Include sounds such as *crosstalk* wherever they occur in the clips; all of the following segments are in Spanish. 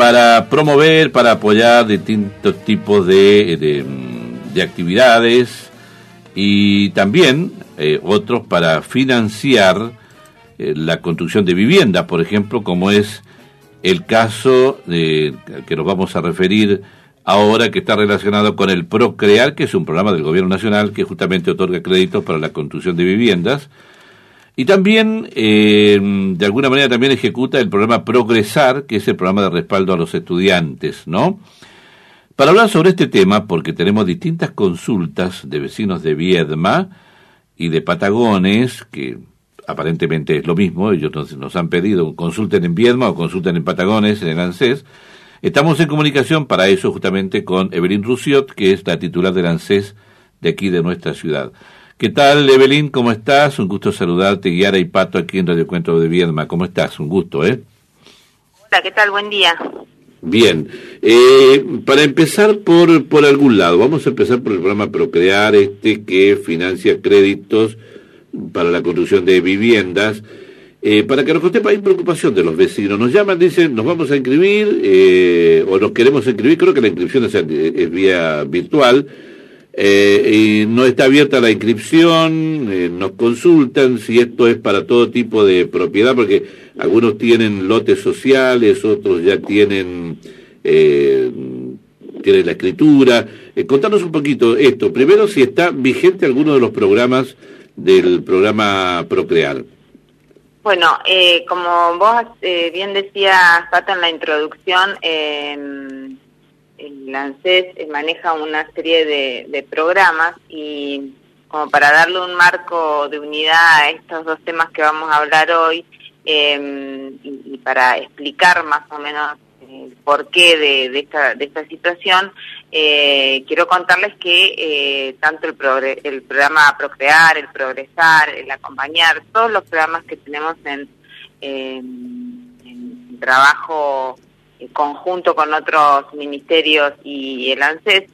para promover, para apoyar distintos tipos de, de, actividades y también eh, otros para financiar eh, la construcción de viviendas, por ejemplo, como es el caso de, que nos vamos a referir ahora, que está relacionado con el Procrear, que es un programa del Gobierno Nacional que justamente otorga créditos para la construcción de viviendas. Y también, eh, de alguna manera, también ejecuta el programa Progresar, que es el programa de respaldo a los estudiantes, ¿no? Para hablar sobre este tema, porque tenemos distintas consultas de vecinos de Viedma y de Patagones, que aparentemente es lo mismo, ellos nos, han pedido consulten en Viedma o consulten en Patagones, en el ANSES. Estamos en comunicación para eso justamente con Evelyn Rusiot, que es la titular del ANSES de aquí de nuestra ciudad. ¿Qué tal, Evelyn? ¿Cómo estás? Un gusto saludarte, Guiara y Pato, aquí en Radio Cuento de Viedma. ¿Cómo estás? Un gusto, ¿eh? Hola, ¿qué tal? Buen día. Bien. Eh, para empezar por, por algún lado, vamos a empezar por el programa Procrear, este que financia créditos para la construcción de viviendas. Eh, para que nos conté, hay preocupación de los vecinos. Nos llaman, dicen, nos vamos a inscribir eh, o nos queremos inscribir. Creo que la inscripción es, vía virtual. Y no está abierta la inscripción, nos consultan si esto es para todo tipo de propiedad, porque algunos tienen lotes sociales, otros ya tienen, tienen la escritura. contanos un poquito esto. Primero, si está vigente alguno de los programas del programa Procrear. Bueno, eh, como vos eh, bien decías, Pato, en la introducción, el ANSES eh, maneja una serie de, programas y como para darle un marco de unidad a estos dos temas que vamos a hablar hoy y, y, para explicar más o menos el porqué de, de, esta, de esta situación, eh, quiero contarles que eh, tanto el, el programa Procrear, el Progresar, el Acompañar, todos los programas que tenemos en, trabajo eh, conjunto con otros ministerios y el ANSES,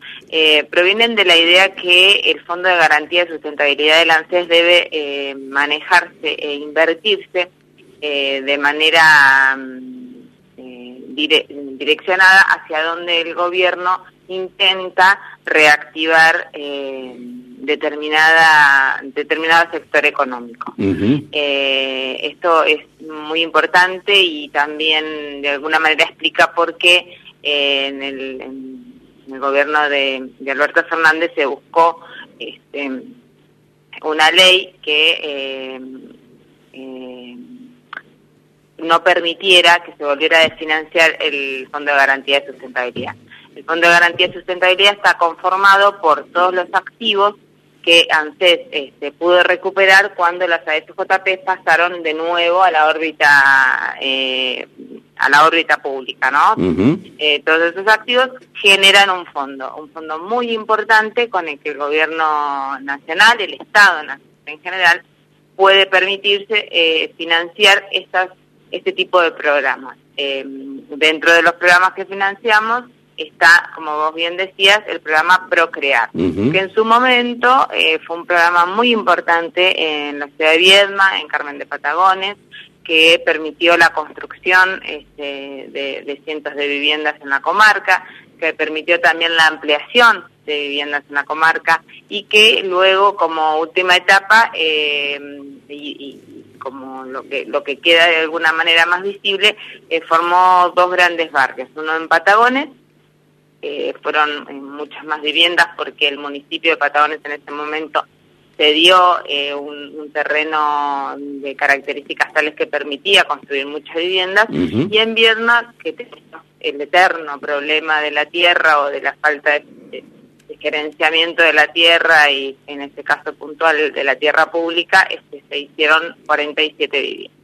provienen de la idea que el Fondo de Garantía de Sustentabilidad del ANSES debe manejarse e invertirse de manera mm, direccionada hacia donde el gobierno intenta reactivar eh, determinada determinado sector económico. eh, esto es muy importante y también de alguna manera explica por qué eh, en, el, en, el, gobierno de, Alberto Fernández se buscó este, una ley que eh, eh, no permitiera que se volviera a desfinanciar el Fondo de Garantía de Sustentabilidad. El Fondo de Garantía de Sustentabilidad está conformado por todos los activos que ANSES este, pudo recuperar cuando las AFJP pasaron de nuevo a la órbita eh, a la órbita pública, ¿no? Eh, todos esos activos generan un fondo, un fondo muy importante con el que el gobierno nacional, el Estado en general, puede permitirse eh, financiar estas este tipo de programas. dentro de los programas que financiamos está, como vos bien decías, el programa Procrear, que en su momento eh, fue un programa muy importante en la ciudad de Viedma, en Carmen de Patagones, que permitió la construcción este, de, cientos de viviendas en la comarca, que permitió también la ampliación de viviendas en la comarca y que luego como última etapa eh, y, como lo que lo que queda de alguna manera más visible eh, formó dos grandes barrios uno en Patagones eh, fueron muchas más viviendas porque el municipio de Patagones en ese momento cedió eh, un, terreno de características tales que permitía construir muchas viviendas y en Viedma, que tenemos el eterno problema de la tierra o de la falta de, gerenciamiento de la tierra y en este caso puntual de la tierra pública, este, se hicieron 47 viviendas.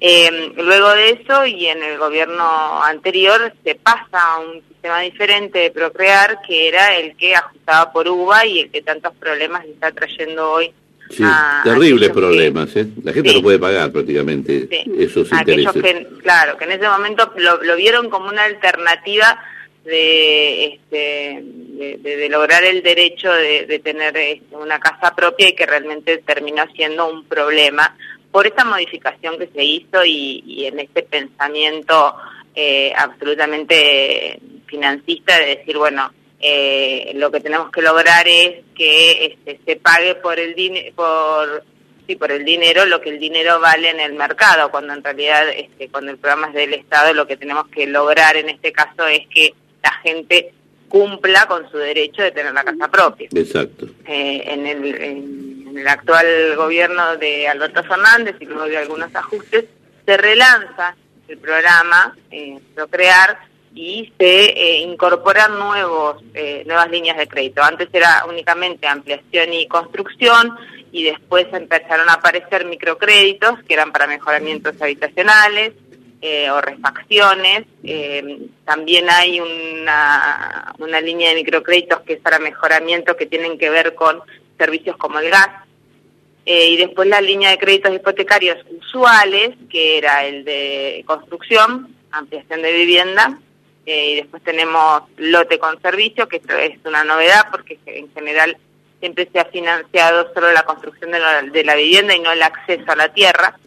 Eh, luego de eso y en el gobierno anterior se pasa a un sistema diferente de procrear que era el que ajustaba por uva y el que tantos problemas está trayendo hoy. Sí, terribles problemas, ¿eh? La gente no puede pagar prácticamente esos Aquellos Que, claro, que en ese momento lo, vieron como una alternativa de, este, de, lograr el derecho de, tener este, una casa propia y que realmente terminó siendo un problema por esta modificación que se hizo y, en este pensamiento eh, absolutamente financista de decir, bueno, eh, lo que tenemos que lograr es que este, se pague por el dinero por sí, por el dinero lo que el dinero vale en el mercado cuando en realidad este, cuando el programa es del Estado lo que tenemos que lograr en este caso es que la gente cumpla con su derecho de tener la casa propia. Exacto. Eh, en, el, en, el actual gobierno de Alberto Fernández y luego de algunos ajustes se relanza el programa eh, Procrear y se eh, incorporan nuevos, eh, nuevas líneas de crédito. Antes era únicamente ampliación y construcción y después empezaron a aparecer microcréditos que eran para mejoramientos habitacionales eh, o refacciones. Eh, también hay una, línea de microcréditos que es para mejoramiento que tienen que ver con servicios como el gas. y después la línea de créditos hipotecarios usuales, que era el de construcción, ampliación de vivienda, eh, y después tenemos lote con servicio, que esto es una novedad porque en general siempre se ha financiado solo la construcción de la, vivienda y no el acceso a la tierra,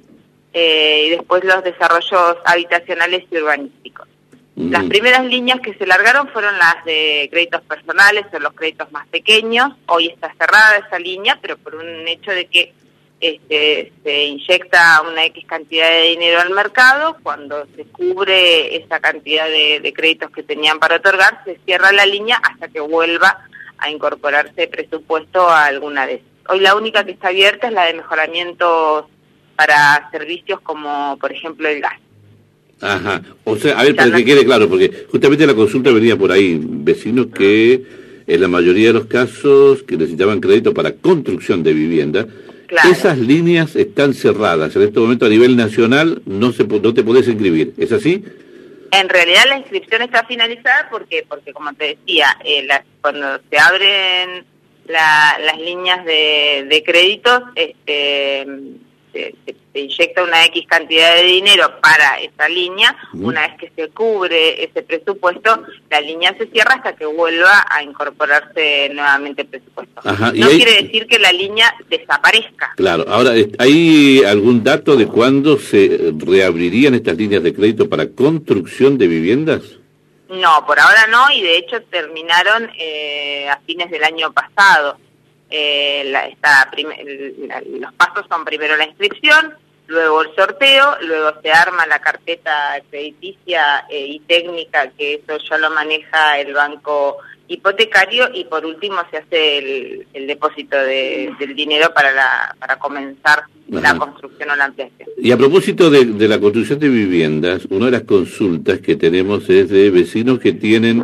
eh, y después los desarrollos habitacionales y urbanísticos. Las primeras líneas que se largaron fueron las de créditos personales o los créditos más pequeños. Hoy está cerrada esa línea, pero por un hecho de que este, se inyecta una X cantidad de dinero al mercado, cuando se cubre esa cantidad de, créditos que tenían para otorgar, se cierra la línea hasta que vuelva a incorporarse presupuesto a alguna de Hoy la única que está abierta es la de mejoramientos para servicios como, por ejemplo, el gas. Ajá. O sea, a ver, para que quede claro, porque justamente la consulta venía por ahí. Vecinos que, en la mayoría de los casos, que necesitaban crédito para construcción de vivienda, esas líneas están cerradas. En este momento a nivel nacional no, se, no te podés inscribir. ¿Es así? En realidad la inscripción está finalizada porque, porque como te decía, eh, cuando se abren las líneas de, de créditos, este, se, inyecta una X cantidad de dinero para esa línea, una vez que se cubre ese presupuesto, la línea se cierra hasta que vuelva a incorporarse nuevamente el presupuesto. no quiere decir que la línea desaparezca. Claro, ahora, ¿hay algún dato de cuándo se reabrirían estas líneas de crédito para construcción de viviendas? No, por ahora no, y de hecho terminaron eh, a fines del año pasado. Eh, la, los pasos son primero la inscripción, luego el sorteo, luego se arma la carpeta crediticia eh, y técnica, que eso ya lo maneja el banco hipotecario, y por último se hace el, depósito del dinero para, la, para comenzar la construcción o la ampliación. Y a propósito de, de la construcción de viviendas, una de las consultas que tenemos es de vecinos que tienen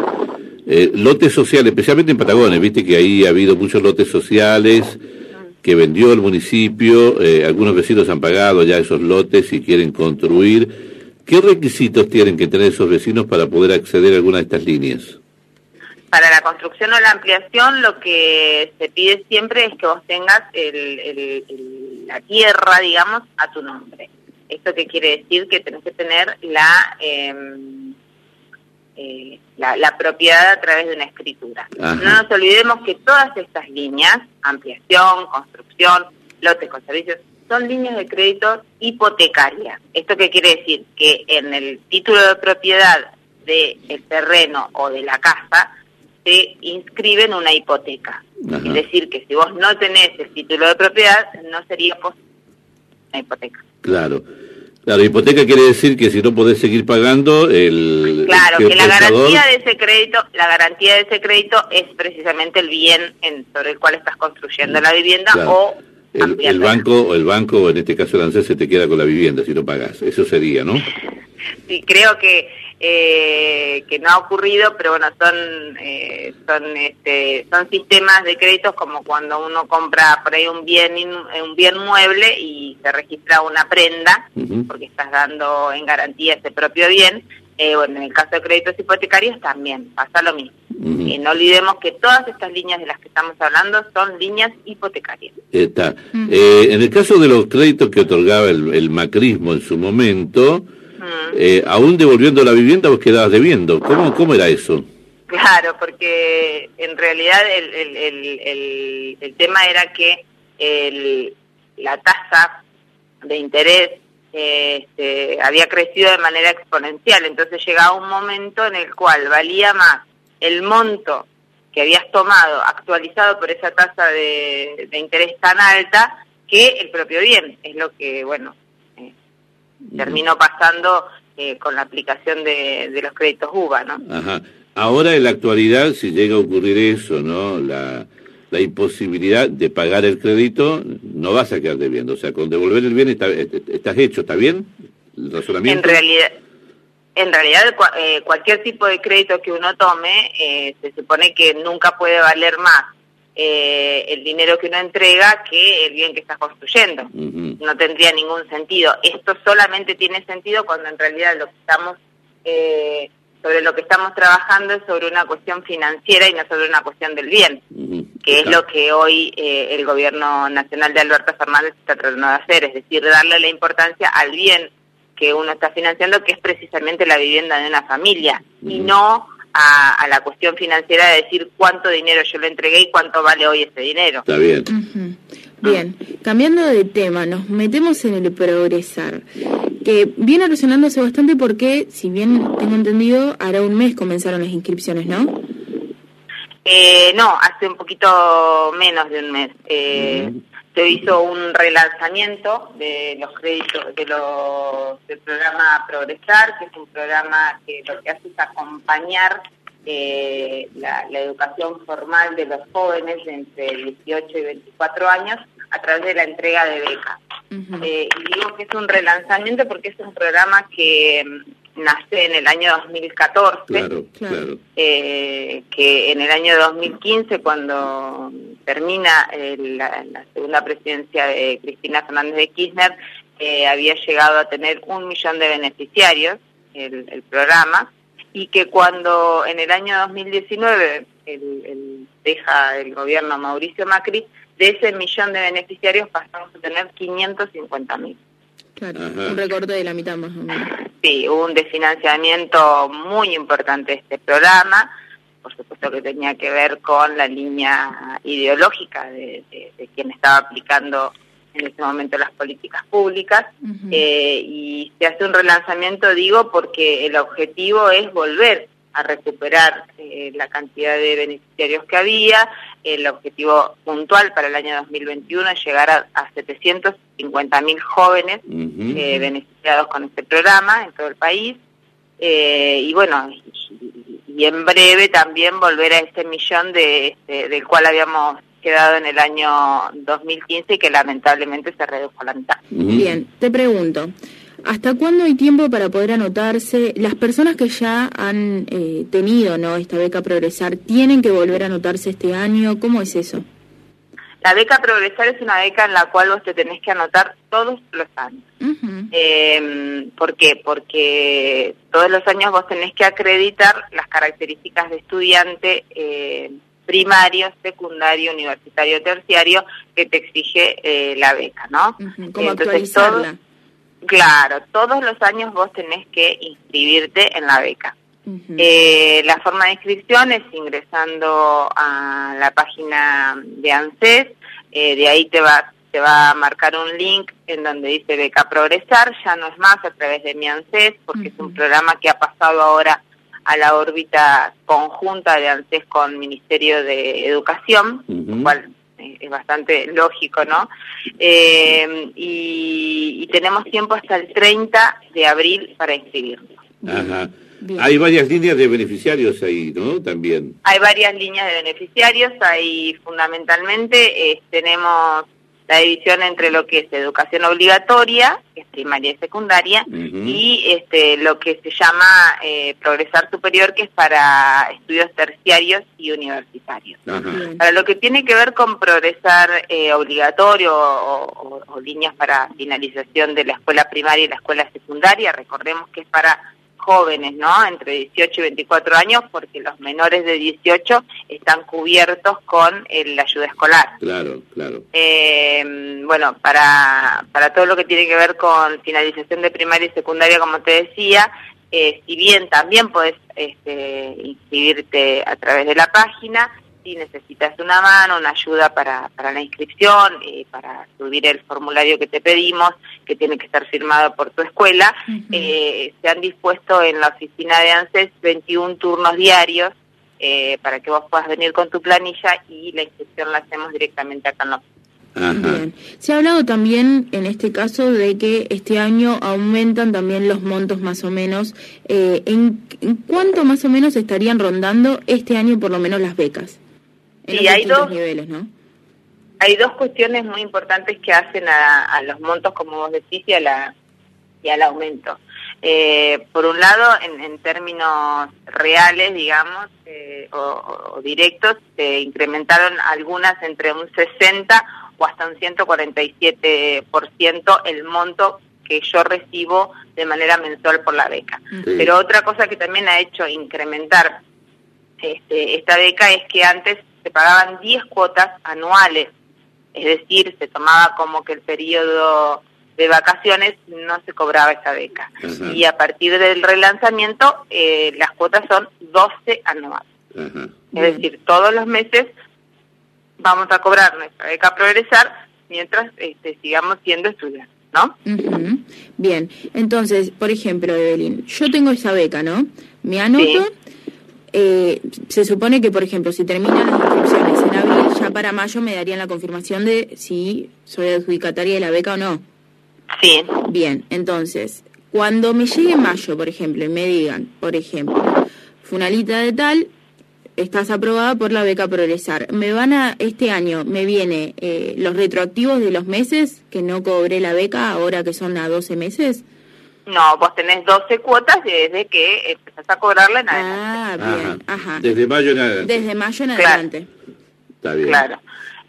eh, lotes sociales, especialmente en Patagones, viste que ahí ha habido muchos lotes sociales que vendió el municipio, eh, algunos vecinos han pagado ya esos lotes y quieren construir. ¿Qué requisitos tienen que tener esos vecinos para poder acceder a alguna de estas líneas? Para la construcción o la ampliación lo que se pide siempre es que vos tengas la tierra, digamos, a tu nombre. ¿Esto qué quiere decir? Que tenés que tener la... Em, eh, la, propiedad a través de una escritura. No nos olvidemos que todas estas líneas, ampliación, construcción, lotes con servicios, son líneas de crédito hipotecarias. ¿Esto qué quiere decir? Que en el título de propiedad del terreno o de la casa se inscriben una hipoteca. Es decir, que si vos no tenés el título de propiedad, no sería posible una hipoteca. Claro. Claro, hipoteca quiere decir que si no podés seguir pagando, el... Claro, que la garantía de ese crédito, la garantía de ese crédito es precisamente el bien en, sobre el cual estás construyendo la vivienda o... El, el, banco, o el banco, en este caso el ANSES, se te queda con la vivienda si no pagas. Eso sería, ¿no? *laughs* Sí, creo que eh, que no ha ocurrido, pero bueno, son eh, son este, son sistemas de créditos como cuando uno compra por ahí un bien un bien mueble y se registra una prenda porque estás dando en garantía ese propio bien. Eh, bueno, en el caso de créditos hipotecarios también pasa lo mismo. no olvidemos que todas estas líneas de las que estamos hablando son líneas hipotecarias. Está. en el caso de los créditos que otorgaba el, el macrismo en su momento, eh, aún devolviendo la vivienda vos quedabas debiendo. ¿Cómo, cómo era eso? Claro, porque en realidad el, el, el, el tema era que el, la tasa de interés este, había crecido de manera exponencial. Entonces llegaba un momento en el cual valía más el monto que habías tomado actualizado por esa tasa de, interés tan alta que el propio bien. Es lo que, bueno, terminó pasando eh, con la aplicación de, de, los créditos UVA, ¿no? Ajá. Ahora en la actualidad, si llega a ocurrir eso, ¿no? La, la imposibilidad de pagar el crédito, no vas a quedar debiendo. O sea, con devolver el bien está, estás hecho, ¿está bien? El razonamiento. En realidad, en realidad eh, cualquier tipo de crédito que uno tome, eh, se supone que nunca puede valer más eh, el dinero que uno entrega que el bien que estás construyendo. No tendría ningún sentido. Esto solamente tiene sentido cuando en realidad lo que estamos sobre lo que estamos trabajando es sobre una cuestión financiera y no sobre una cuestión del bien, que es lo que hoy eh, el gobierno nacional de Alberto Fernández está tratando de hacer, es decir, darle la importancia al bien que uno está financiando, que es precisamente la vivienda de una familia, y no a, la cuestión financiera de decir cuánto dinero yo le entregué y cuánto vale hoy ese dinero. Está bien. Bien, cambiando de tema, nos metemos en el progresar que viene erosionándose bastante porque, si bien tengo entendido, hará un mes comenzaron las inscripciones, ¿no? Eh, no, hace un poquito menos de un mes. Eh, se hizo un relanzamiento de los créditos de los, del programa Progresar, que es un programa que lo que hace es acompañar eh, la, la, educación formal de los jóvenes entre 18 y 24 años a través de la entrega de becas. Eh, y digo que es un relanzamiento porque es un programa que nace en el año 2014, claro, claro. Eh, que en el año 2015, cuando termina eh, la, segunda presidencia de Cristina Fernández de Kirchner, había llegado a tener un millón de beneficiarios el, el, programa y que cuando en el año 2019 el, el, deja el gobierno Mauricio Macri, de ese millón de beneficiarios pasamos a tener 550 mil. Claro, un recorte de la mitad más o menos. Sí, hubo un desfinanciamiento muy importante de este programa, por supuesto que tenía que ver con la línea ideológica de, quien estaba aplicando en ese momento las políticas públicas eh, y se hace un relanzamiento, digo, porque el objetivo es volver a recuperar eh, la cantidad de beneficiarios que había. El objetivo puntual para el año 2021 es llegar a, a 750 mil jóvenes eh, beneficiados con este programa en todo el país. Eh, y bueno, y, en breve también volver a ese millón de, este, del cual habíamos quedado en el año 2015 y que lamentablemente se redujo a la mitad. Bien, te pregunto, ¿Hasta cuándo hay tiempo para poder anotarse? Las personas que ya han eh, tenido ¿no? esta beca Progresar, ¿tienen que volver a anotarse este año? ¿Cómo es eso? La beca Progresar es una beca en la cual vos te tenés que anotar todos los años. Em, ¿Por qué? Porque todos los años vos tenés que acreditar las características de estudiante eh, primario, secundario, universitario, terciario que te exige eh, la beca, ¿no? ¿Cómo actualizarla? Claro, todos los años vos tenés que inscribirte en la beca. eh, la forma de inscripción es ingresando a la página de ANSES, eh, de ahí te va, te va a marcar un link en donde dice Beca Progresar, ya no es más a través de mi ANSES, porque es un programa que ha pasado ahora a la órbita conjunta de ANSES con Ministerio de Educación, cual eh, es bastante lógico, ¿no? Eh, y, tenemos tiempo hasta el 30 de abril para inscribirnos. Ajá. Hay varias líneas de beneficiarios ahí, ¿no? También. Hay varias líneas de beneficiarios, ahí fundamentalmente eh, tenemos la división entre lo que es educación obligatoria, que es primaria y secundaria, y este, lo que se llama eh, progresar superior, que es para estudios terciarios y universitarios. Para lo que tiene que ver con progresar eh, obligatorio o líneas para finalización de la escuela primaria y la escuela secundaria, recordemos que es para jóvenes, ¿no? Entre 18 y 24 años, porque los menores de 18 están cubiertos con la ayuda escolar. Claro, claro. Eh, bueno, para, para todo lo que tiene que ver con finalización de primaria y secundaria, como te decía, eh, si bien también puedes este, inscribirte a través de la página, si necesitas una mano, una ayuda para, para la inscripción, eh, para subir el formulario que te pedimos, que tiene que estar firmado por tu escuela, eh, se han dispuesto en la oficina de ANSES 21 turnos diarios eh, para que vos puedas venir con tu planilla y la inscripción la hacemos directamente acá en la oficina. Bien. Se ha hablado también en este caso de que este año aumentan también los montos más o menos. Eh, ¿en, cuánto más o menos estarían rondando este año por lo menos las becas? En sí, hay dos niveles, ¿no? Hay dos cuestiones muy importantes que hacen a, los montos, como vos decís, y, a la, y al aumento. Eh, por un lado, en, términos reales, digamos, eh, o, o, directos, se incrementaron algunas entre un 60 o hasta un 147% el monto que yo recibo de manera mensual por la beca. Pero otra cosa que también ha hecho incrementar este, esta beca es que antes se pagaban 10 cuotas anuales, es decir, se tomaba como que el periodo de vacaciones no se cobraba esa beca. Y a partir del relanzamiento eh, las cuotas son 12 anuales. Es decir, todos los meses vamos a cobrar nuestra beca Progresar mientras este, sigamos siendo estudiantes, ¿no? Bien, entonces, por ejemplo, Evelyn, yo tengo esa beca, ¿no? Me anoto, eh, se supone que, por ejemplo, si terminan las inscripciones en abril, ya para mayo me darían la confirmación de si soy adjudicataria de la beca o no. Sí. Bien, entonces, cuando me llegue mayo, por ejemplo, y me digan, por ejemplo, Funalita de tal, estás aprobada por la beca Progresar. Me van a, este año me viene eh, los retroactivos de los meses que no cobré la beca ahora que son a 12 meses. No, vos tenés 12 cuotas desde que empezás a cobrarla en adelante. Ah, bien, ajá. Desde mayo en adelante. Desde mayo en adelante. Está bien. Claro.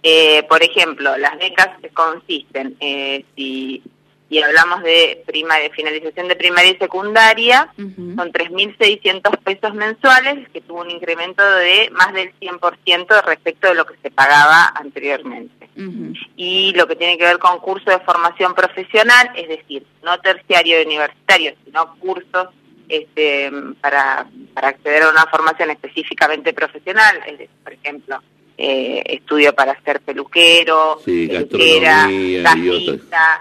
Eh, por ejemplo, las becas consisten, eh, si y hablamos de primaria, finalización de primaria y secundaria, son 3.600 pesos mensuales, que tuvo un incremento de más del 100% respecto de lo que se pagaba anteriormente. Y lo que tiene que ver con curso de formación profesional, es decir, no terciario y universitario, sino cursos este, para, para acceder a una formación específicamente profesional, por ejemplo, eh, estudio para ser peluquero, sí, gastronomía,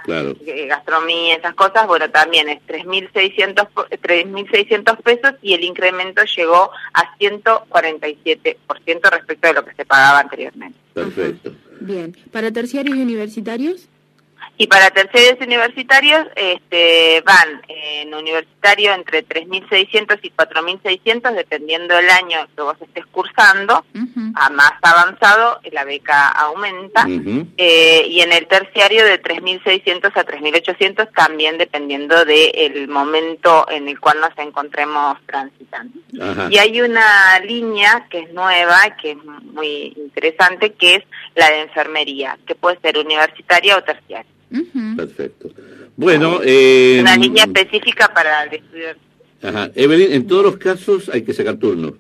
claro. Eh, gastronomía, esas cosas, bueno, también es 3.600 3.600 pesos y el incremento llegó a 147% respecto de lo que se pagaba anteriormente. Perfecto. Bien, ¿para terciarios y universitarios? Y para terceros universitarios este, van en universitario entre 3.600 y 4.600, dependiendo del año que vos estés cursando. A más avanzado, la beca aumenta. eh, y en el terciario de 3.600 a 3.800, también dependiendo del momento en el cual nos encontremos transitando. Y hay una línea que es nueva, que es muy interesante, que es la de enfermería, que puede ser universitaria o terciaria. Perfecto. Bueno, eh, una línea específica para el estudio. Ajá. Evelyn, en todos los casos hay que sacar turno.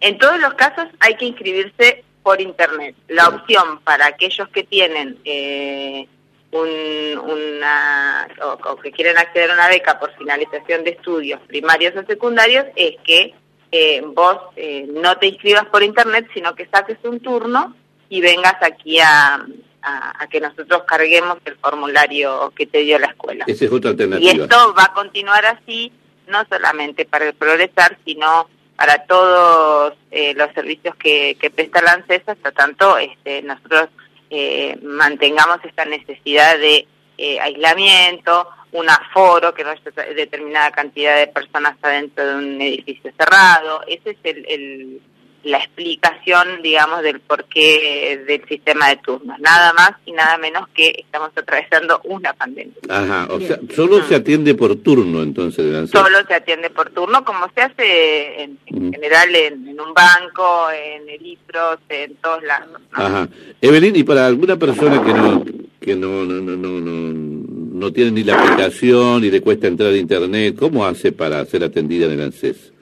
En todos los casos hay que inscribirse por internet. La opción para aquellos que tienen eh, una o, que quieren acceder a una beca por finalización de estudios primarios o secundarios es que eh, vos eh, no te inscribas por internet, sino que saques un turno y vengas aquí a, a, que nosotros carguemos el formulario que te dio la escuela. Esa es otra alternativa. Y esto va a continuar así, no solamente para el progresar, sino para todos eh, los servicios que, que presta la ANSES, hasta tanto este, nosotros eh, mantengamos esta necesidad de eh, aislamiento, un aforo, que no es determinada cantidad de personas adentro de un edificio cerrado. Ese es el la explicación, digamos, del porqué del sistema de turnos. Nada más y nada menos que estamos atravesando una pandemia. Ajá, o sea, solo se atiende por turno, entonces. Solo se atiende por turno, como se hace en, general en, un banco, en el IPROS, en todos lados. Ajá. Evelyn, y para alguna persona que no que no no no no no, no tiene ni la aplicación y le cuesta entrar a internet, ¿cómo hace para ser atendida en el ANSES?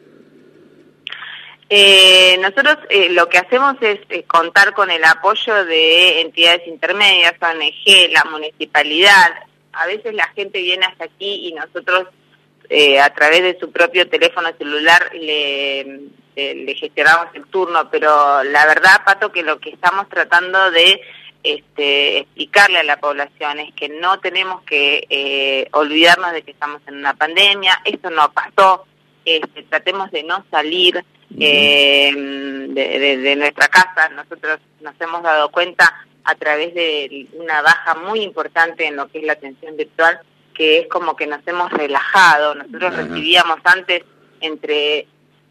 Eh, nosotros eh, lo que hacemos es eh, contar con el apoyo de entidades intermedias, ONG, la municipalidad. A veces la gente viene hasta aquí y nosotros eh, a través de su propio teléfono celular le, le gestionamos el turno, pero la verdad, Pato, que lo que estamos tratando de este, explicarle a la población es que no tenemos que eh, olvidarnos de que estamos en una pandemia, esto no pasó, este, tratemos de no salir eh, de, nuestra casa, nosotros nos hemos dado cuenta a través de una baja muy importante en lo que es la atención virtual, que es como que nos hemos relajado, nosotros recibíamos antes entre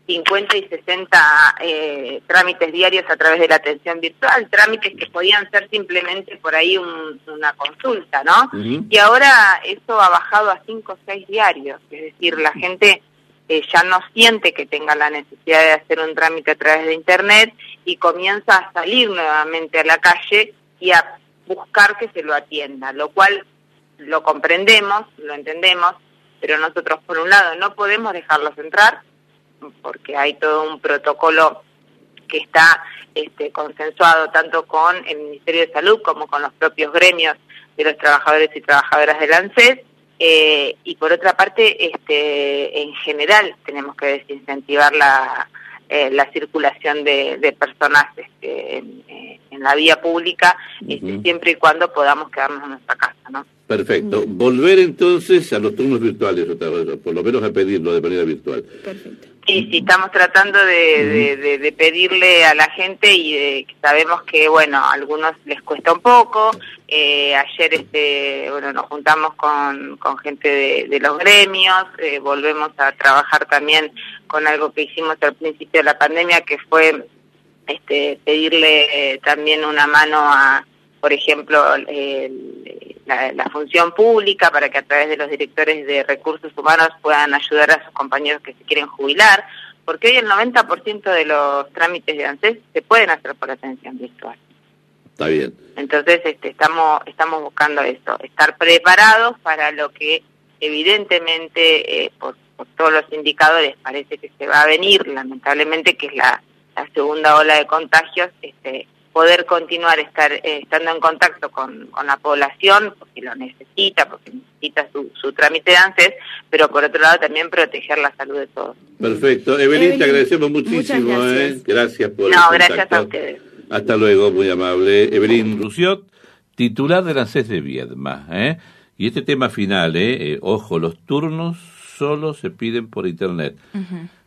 50 y 60 eh, trámites diarios a través de la atención virtual, trámites que podían ser simplemente por ahí una consulta, ¿no? Y ahora eso ha bajado a 5 o 6 diarios, es decir, la gente eh, ya no siente que tenga la necesidad de hacer un trámite a través de Internet y comienza a salir nuevamente a la calle y a buscar que se lo atienda, lo cual lo comprendemos, lo entendemos, pero nosotros por un lado no podemos dejarlos entrar, porque hay todo un protocolo que está este, consensuado tanto con el Ministerio de Salud como con los propios gremios de los trabajadores y trabajadoras del ANSES. Eh, y por otra parte, este, en general tenemos que desincentivar la, eh, la circulación de, personas este, eh, en, la vía pública, este, siempre y cuando podamos quedarnos en nuestra casa. ¿no? Perfecto. Volver entonces a los turnos virtuales, por lo menos a pedirlo de manera virtual. Perfecto. Sí, sí, estamos tratando de, pedirle a la gente y sabemos que, bueno, a algunos les cuesta un poco. Eh, ayer, este, bueno, nos juntamos con, con gente de, los gremios, eh, volvemos a trabajar también con algo que hicimos al principio de la pandemia, que fue este, pedirle eh, también una mano a, por ejemplo, el la, función pública para que a través de los directores de recursos humanos puedan ayudar a sus compañeros que se quieren jubilar, porque hoy el 90% de los trámites de ANSES se pueden hacer por atención virtual. Está bien. Entonces este, estamos, estamos buscando eso, estar preparados para lo que evidentemente eh, por, por, todos los indicadores parece que se va a venir, lamentablemente, que es la, la segunda ola de contagios, este, poder continuar estar eh, estando en contacto con, la población, porque lo necesita, porque necesita su, trámite de ANSES, pero por otro lado también proteger la salud de todos. Perfecto. Evelyn, te agradecemos muchísimo. Gracias. ¿eh? gracias por No, gracias a ustedes. Hasta luego, muy amable. Evelyn Rusiot, titular del ANSES de Viedma. ¿eh? Y este tema final, ¿eh? ojo, los turnos solo se piden por Internet.